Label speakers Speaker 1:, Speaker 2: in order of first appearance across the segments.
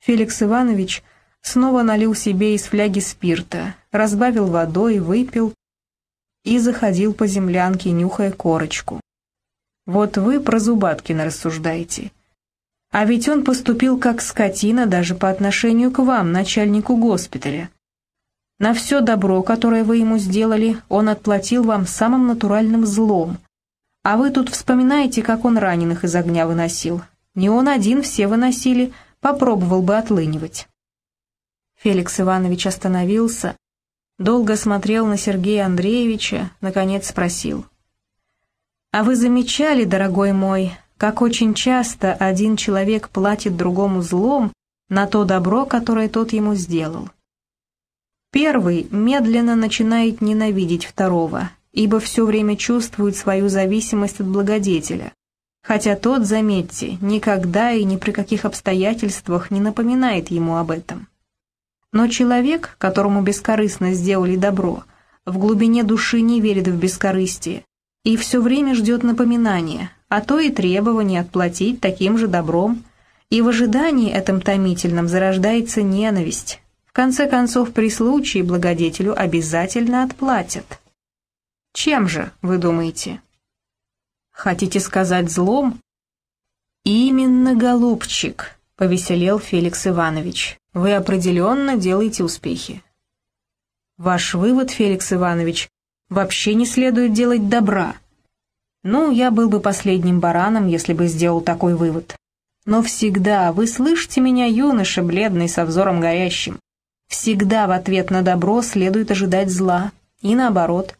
Speaker 1: Феликс Иванович снова налил себе из фляги спирта, разбавил водой, выпил и заходил по землянке, нюхая корочку. Вот вы про Зубаткина рассуждаете. А ведь он поступил как скотина даже по отношению к вам, начальнику госпиталя. На все добро, которое вы ему сделали, он отплатил вам самым натуральным злом. А вы тут вспоминаете, как он раненых из огня выносил. Не он один, все выносили, попробовал бы отлынивать. Феликс Иванович остановился, долго смотрел на Сергея Андреевича, наконец спросил. «А вы замечали, дорогой мой, как очень часто один человек платит другому злом на то добро, которое тот ему сделал?» Первый медленно начинает ненавидеть второго, ибо все время чувствует свою зависимость от благодетеля, хотя тот, заметьте, никогда и ни при каких обстоятельствах не напоминает ему об этом. Но человек, которому бескорыстно сделали добро, в глубине души не верит в бескорыстие и все время ждет напоминания, а то и требования отплатить таким же добром, и в ожидании этом томительном зарождается ненависть, в конце концов, при случае благодетелю обязательно отплатят. Чем же, вы думаете? Хотите сказать злом? Именно, голубчик, повеселел Феликс Иванович. Вы определенно делаете успехи. Ваш вывод, Феликс Иванович, вообще не следует делать добра. Ну, я был бы последним бараном, если бы сделал такой вывод. Но всегда, вы слышите меня, юноша, бледный, со взором горящим, Всегда в ответ на добро следует ожидать зла, и наоборот.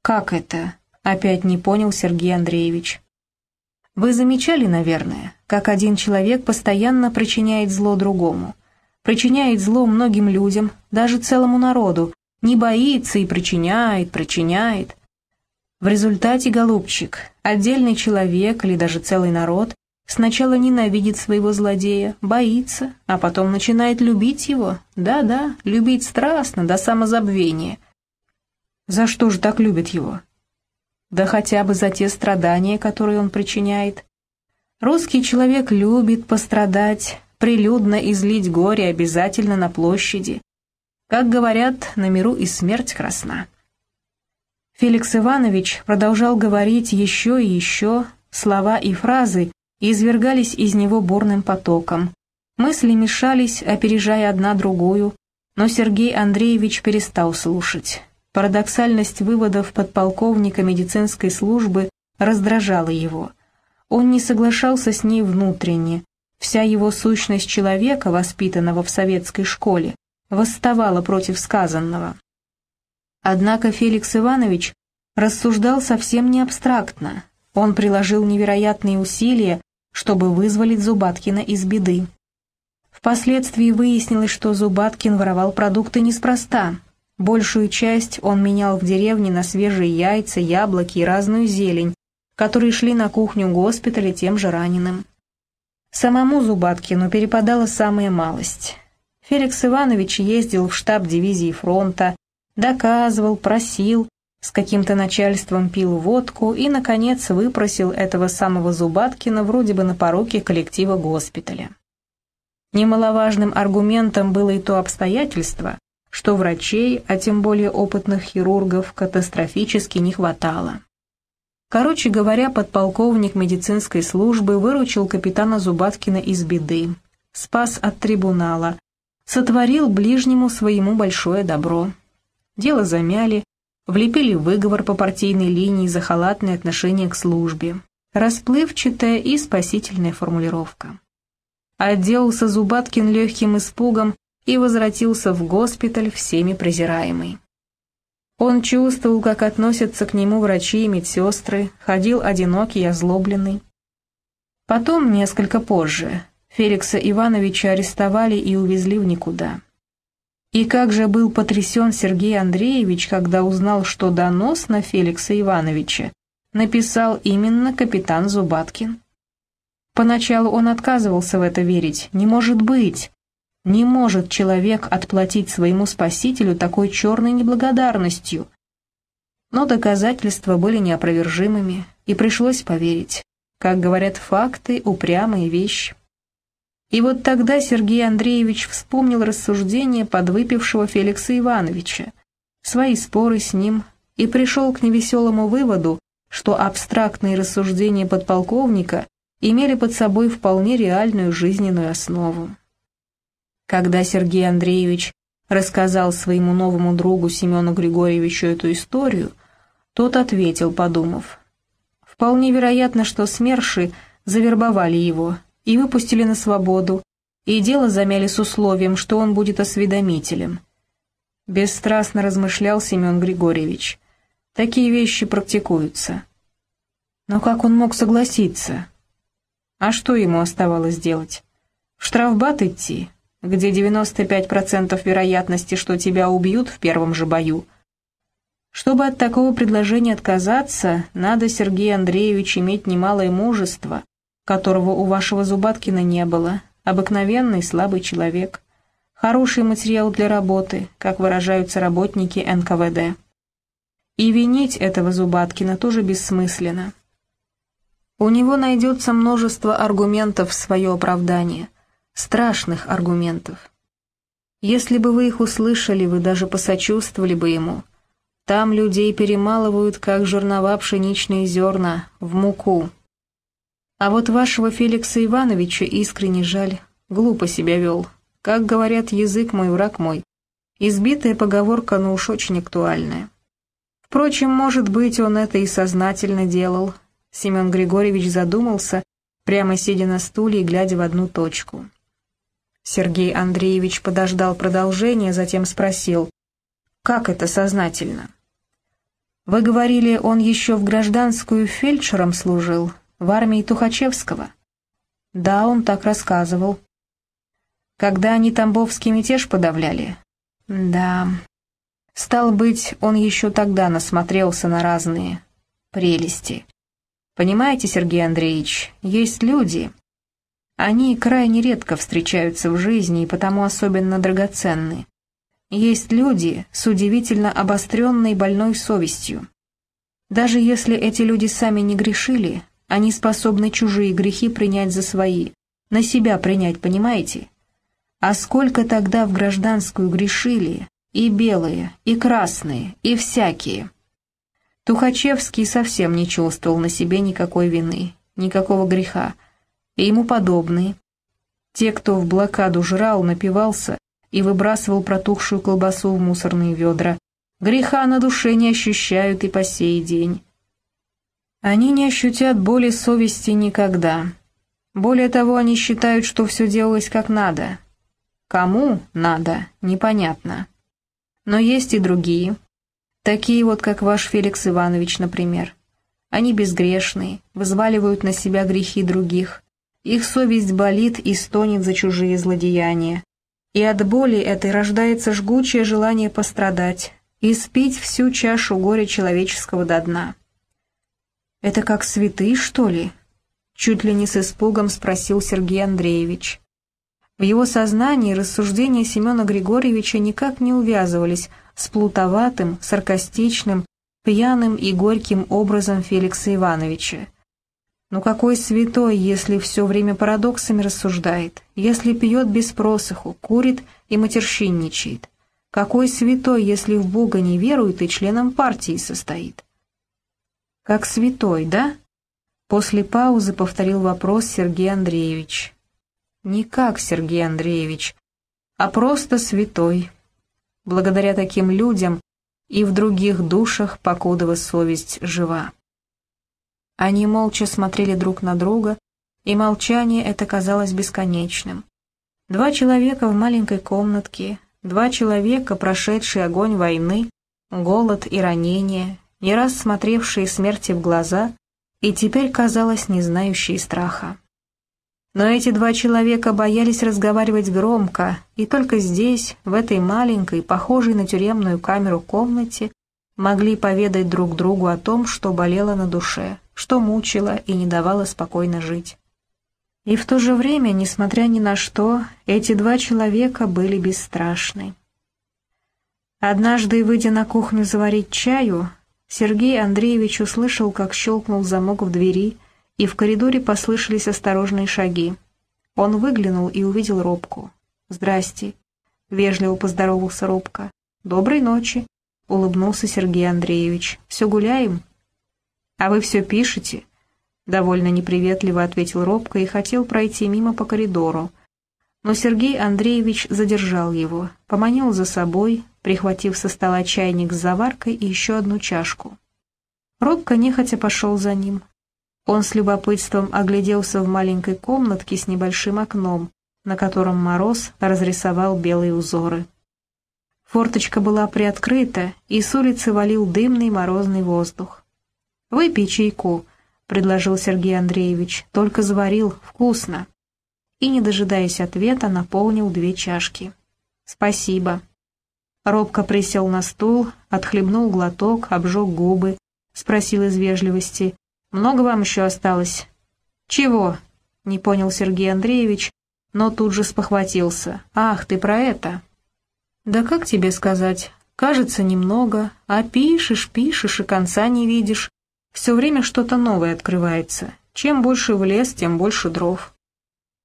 Speaker 1: «Как это?» — опять не понял Сергей Андреевич. «Вы замечали, наверное, как один человек постоянно причиняет зло другому, причиняет зло многим людям, даже целому народу, не боится и причиняет, причиняет. В результате, голубчик, отдельный человек или даже целый народ Сначала ненавидит своего злодея, боится, а потом начинает любить его. Да-да, любить страстно, до самозабвения. За что же так любит его? Да хотя бы за те страдания, которые он причиняет. Русский человек любит пострадать, прилюдно излить горе обязательно на площади. Как говорят, на миру и смерть красна. Феликс Иванович продолжал говорить еще и еще, слова и фразы, извергались из него бурным потоком. Мысли мешались, опережая одна другую, но Сергей Андреевич перестал слушать. Парадоксальность выводов подполковника медицинской службы раздражала его. Он не соглашался с ней внутренне. Вся его сущность человека, воспитанного в советской школе, восставала против сказанного. Однако Феликс Иванович рассуждал совсем не абстрактно. Он приложил невероятные усилия, чтобы вызволить Зубаткина из беды. Впоследствии выяснилось, что Зубаткин воровал продукты неспроста. Большую часть он менял в деревне на свежие яйца, яблоки и разную зелень, которые шли на кухню госпиталя тем же раненым. Самому Зубаткину перепадала самая малость. Феликс Иванович ездил в штаб дивизии фронта, доказывал, просил, с каким-то начальством пил водку и, наконец, выпросил этого самого Зубаткина вроде бы на пороке коллектива госпиталя. Немаловажным аргументом было и то обстоятельство, что врачей, а тем более опытных хирургов, катастрофически не хватало. Короче говоря, подполковник медицинской службы выручил капитана Зубаткина из беды, спас от трибунала, сотворил ближнему своему большое добро. Дело замяли, влепили выговор по партийной линии за халатное отношение к службе. Расплывчатая и спасительная формулировка. Отделался Зубаткин легким испугом и возвратился в госпиталь всеми презираемый. Он чувствовал, как относятся к нему врачи и медсестры, ходил одинокий и озлобленный. Потом, несколько позже, Феликса Ивановича арестовали и увезли в никуда. И как же был потрясен Сергей Андреевич, когда узнал, что донос на Феликса Ивановича написал именно капитан Зубаткин. Поначалу он отказывался в это верить. Не может быть! Не может человек отплатить своему спасителю такой черной неблагодарностью. Но доказательства были неопровержимыми, и пришлось поверить. Как говорят факты, упрямые вещи. И вот тогда Сергей Андреевич вспомнил рассуждения подвыпившего Феликса Ивановича, свои споры с ним, и пришел к невеселому выводу, что абстрактные рассуждения подполковника имели под собой вполне реальную жизненную основу. Когда Сергей Андреевич рассказал своему новому другу Семену Григорьевичу эту историю, тот ответил, подумав, «Вполне вероятно, что СМЕРШи завербовали его и выпустили на свободу, и дело замяли с условием, что он будет осведомителем». Бесстрастно размышлял Семен Григорьевич. «Такие вещи практикуются». Но как он мог согласиться? А что ему оставалось делать? В штрафбат идти? Где 95% вероятности, что тебя убьют в первом же бою. Чтобы от такого предложения отказаться, надо, Сергей Андреевич, иметь немалое мужество, которого у вашего Зубаткина не было, обыкновенный слабый человек, хороший материал для работы, как выражаются работники НКВД. И винить этого Зубаткина тоже бессмысленно. У него найдется множество аргументов в свое оправдание страшных аргументов. Если бы вы их услышали, вы даже посочувствовали бы ему. Там людей перемалывают, как жернова пшеничные зерна, в муку. А вот вашего Феликса Ивановича искренне жаль, глупо себя вел. Как говорят, язык мой, враг мой. Избитая поговорка, но уж очень актуальная. Впрочем, может быть, он это и сознательно делал. Семен Григорьевич задумался, прямо сидя на стуле и глядя в одну точку. Сергей Андреевич подождал продолжения, затем спросил, «Как это сознательно?» «Вы говорили, он еще в гражданскую фельдшером служил, в армии Тухачевского?» «Да, он так рассказывал». «Когда они Тамбовский мятеж подавляли?» «Да». Стал быть, он еще тогда насмотрелся на разные прелести. Понимаете, Сергей Андреевич, есть люди, они крайне редко встречаются в жизни и потому особенно драгоценны. Есть люди с удивительно обостренной больной совестью. Даже если эти люди сами не грешили, они способны чужие грехи принять за свои, на себя принять, понимаете? А сколько тогда в гражданскую грешили, и белые, и красные, и всякие. Тухачевский совсем не чувствовал на себе никакой вины, никакого греха, и ему подобные. Те, кто в блокаду жрал, напивался и выбрасывал протухшую колбасу в мусорные ведра, греха на душе не ощущают и по сей день. Они не ощутят боли совести никогда. Более того, они считают, что все делалось как надо. Кому надо, непонятно. Но есть и другие. Такие вот, как ваш Феликс Иванович, например. Они безгрешные, взваливают на себя грехи других, их совесть болит и стонет за чужие злодеяния. И от боли этой рождается жгучее желание пострадать и спить всю чашу горя человеческого до дна. «Это как святые, что ли?» Чуть ли не с испугом спросил Сергей Андреевич. В его сознании рассуждения Семена Григорьевича никак не увязывались с плутоватым, саркастичным, пьяным и горьким образом Феликса Ивановича. Ну какой святой, если все время парадоксами рассуждает, если пьет без просыху, курит и матерщинничает? Какой святой, если в Бога не верует и членом партии состоит? Как святой, да? После паузы повторил вопрос Сергей Андреевич. Не как Сергей Андреевич, а просто святой. Благодаря таким людям и в других душах покудова совесть жива. Они молча смотрели друг на друга, и молчание это казалось бесконечным. Два человека в маленькой комнатке, два человека, прошедшие огонь войны, голод и ранения, не раз смотревшие смерти в глаза и теперь, казалось, не знающие страха. Но эти два человека боялись разговаривать громко, и только здесь, в этой маленькой, похожей на тюремную камеру комнате, могли поведать друг другу о том, что болело на душе, что мучило и не давало спокойно жить. И в то же время, несмотря ни на что, эти два человека были бесстрашны. Однажды, выйдя на кухню заварить чаю, Сергей Андреевич услышал, как щелкнул замок в двери, и в коридоре послышались осторожные шаги. Он выглянул и увидел Робку. «Здрасте», — вежливо поздоровался Робка. «Доброй ночи», — улыбнулся Сергей Андреевич. «Все гуляем?» «А вы все пишете?» Довольно неприветливо ответил Робко и хотел пройти мимо по коридору. Но Сергей Андреевич задержал его, поманил за собой, прихватив со стола чайник с заваркой и еще одну чашку. Робко нехотя пошел за ним. Он с любопытством огляделся в маленькой комнатке с небольшим окном, на котором мороз разрисовал белые узоры. Форточка была приоткрыта, и с улицы валил дымный морозный воздух. «Выпей чайку», — предложил Сергей Андреевич, — «только заварил, вкусно». И, не дожидаясь ответа, наполнил две чашки. «Спасибо». Робко присел на стул, отхлебнул глоток, обжег губы, спросил из вежливости, «Много вам еще осталось?» «Чего?» — не понял Сергей Андреевич, но тут же спохватился. «Ах, ты про это!» «Да как тебе сказать? Кажется, немного, а пишешь, пишешь и конца не видишь. Все время что-то новое открывается. Чем больше в лес, тем больше дров».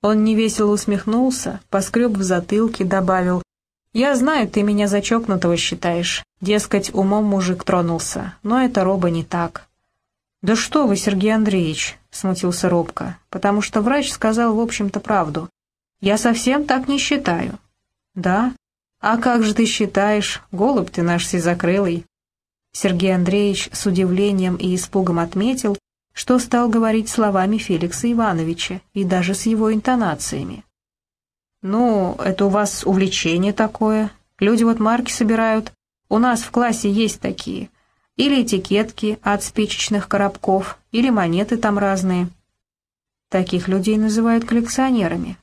Speaker 1: Он невесело усмехнулся, поскреб в затылке, добавил. «Я знаю, ты меня за чокнутого считаешь. Дескать, умом мужик тронулся, но это Роба не так». «Да что вы, Сергей Андреевич!» — смутился Робко, потому что врач сказал, в общем-то, правду. «Я совсем так не считаю». «Да? А как же ты считаешь? Голубь ты наш сизокрылый». Сергей Андреевич с удивлением и испугом отметил, что стал говорить словами Феликса Ивановича и даже с его интонациями. «Ну, это у вас увлечение такое. Люди вот марки собирают. У нас в классе есть такие или этикетки от спичечных коробков, или монеты там разные. Таких людей называют коллекционерами.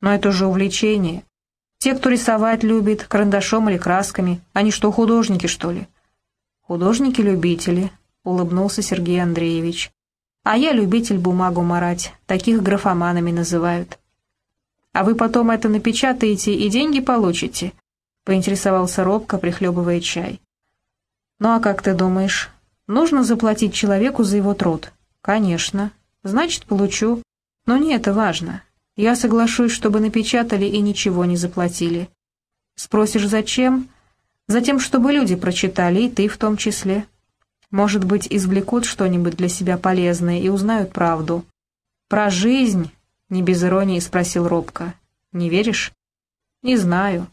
Speaker 1: Но это же увлечение. Те, кто рисовать любит, карандашом или красками, они что, художники, что ли? Художники-любители, улыбнулся Сергей Андреевич. А я любитель бумагу марать, таких графоманами называют. А вы потом это напечатаете и деньги получите? Поинтересовался робко, прихлебывая чай. «Ну а как ты думаешь, нужно заплатить человеку за его труд?» «Конечно. Значит, получу. Но не это важно. Я соглашусь, чтобы напечатали и ничего не заплатили. Спросишь, зачем? Затем, чтобы люди прочитали, и ты в том числе. Может быть, извлекут что-нибудь для себя полезное и узнают правду. Про жизнь?» — не без иронии спросил робко. «Не веришь?» «Не знаю.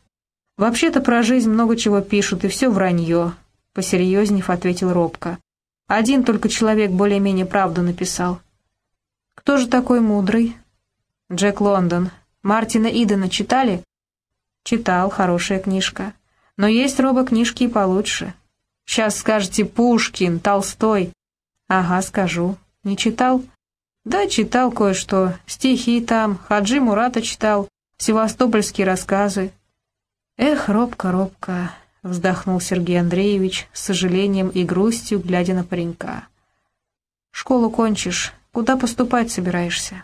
Speaker 1: Вообще-то про жизнь много чего пишут, и все вранье, — посерьезнев ответил робко. «Один только человек более-менее правду написал». «Кто же такой мудрый?» «Джек Лондон. Мартина Идена читали?» «Читал, хорошая книжка. Но есть робо-книжки и получше. Сейчас скажете Пушкин, Толстой». «Ага, скажу. Не читал?» «Да, читал кое-что. Стихи там, Хаджи Мурата читал, севастопольские рассказы». «Эх, робко, робко, — вздохнул Сергей Андреевич с сожалением и грустью, глядя на паренька. «Школу кончишь. Куда поступать собираешься?»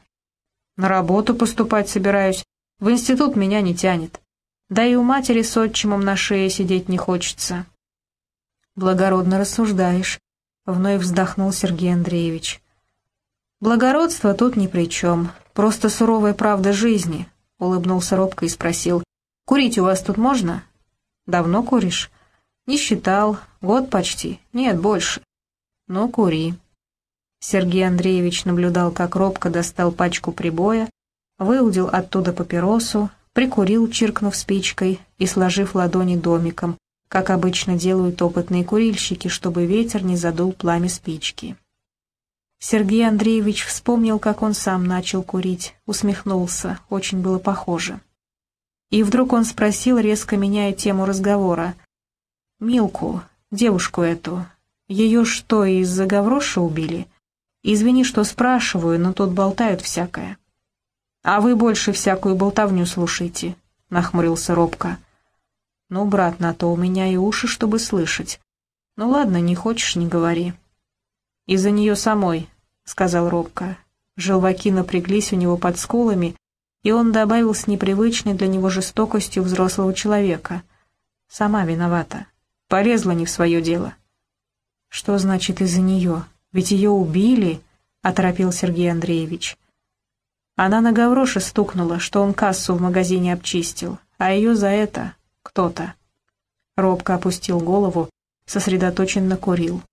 Speaker 1: «На работу поступать собираюсь. В институт меня не тянет. Да и у матери с отчимом на шее сидеть не хочется». «Благородно рассуждаешь», — вновь вздохнул Сергей Андреевич. «Благородство тут ни при чем. Просто суровая правда жизни», — улыбнулся робко и спросил. «Курить у вас тут можно?» Давно куришь? Не считал. Год почти. Нет, больше. Ну, кури. Сергей Андреевич наблюдал, как робко достал пачку прибоя, выудил оттуда папиросу, прикурил, чиркнув спичкой и сложив ладони домиком, как обычно делают опытные курильщики, чтобы ветер не задул пламя спички. Сергей Андреевич вспомнил, как он сам начал курить, усмехнулся, очень было похоже. И вдруг он спросил, резко меняя тему разговора. «Милку, девушку эту, ее что, из-за гавроша убили? Извини, что спрашиваю, но тут болтают всякое». «А вы больше всякую болтовню слушайте», — нахмурился робко. «Ну, брат, на то у меня и уши, чтобы слышать. Ну ладно, не хочешь, не говори». «Из-за нее самой», — сказал робко. Желваки напряглись у него под скулами, и он добавил с непривычной для него жестокостью взрослого человека. «Сама виновата. Полезла не в свое дело». «Что значит из-за нее? Ведь ее убили», — оторопил Сергей Андреевич. Она на Гавроше стукнула, что он кассу в магазине обчистил, а ее за это кто-то. Робко опустил голову, сосредоточенно курил.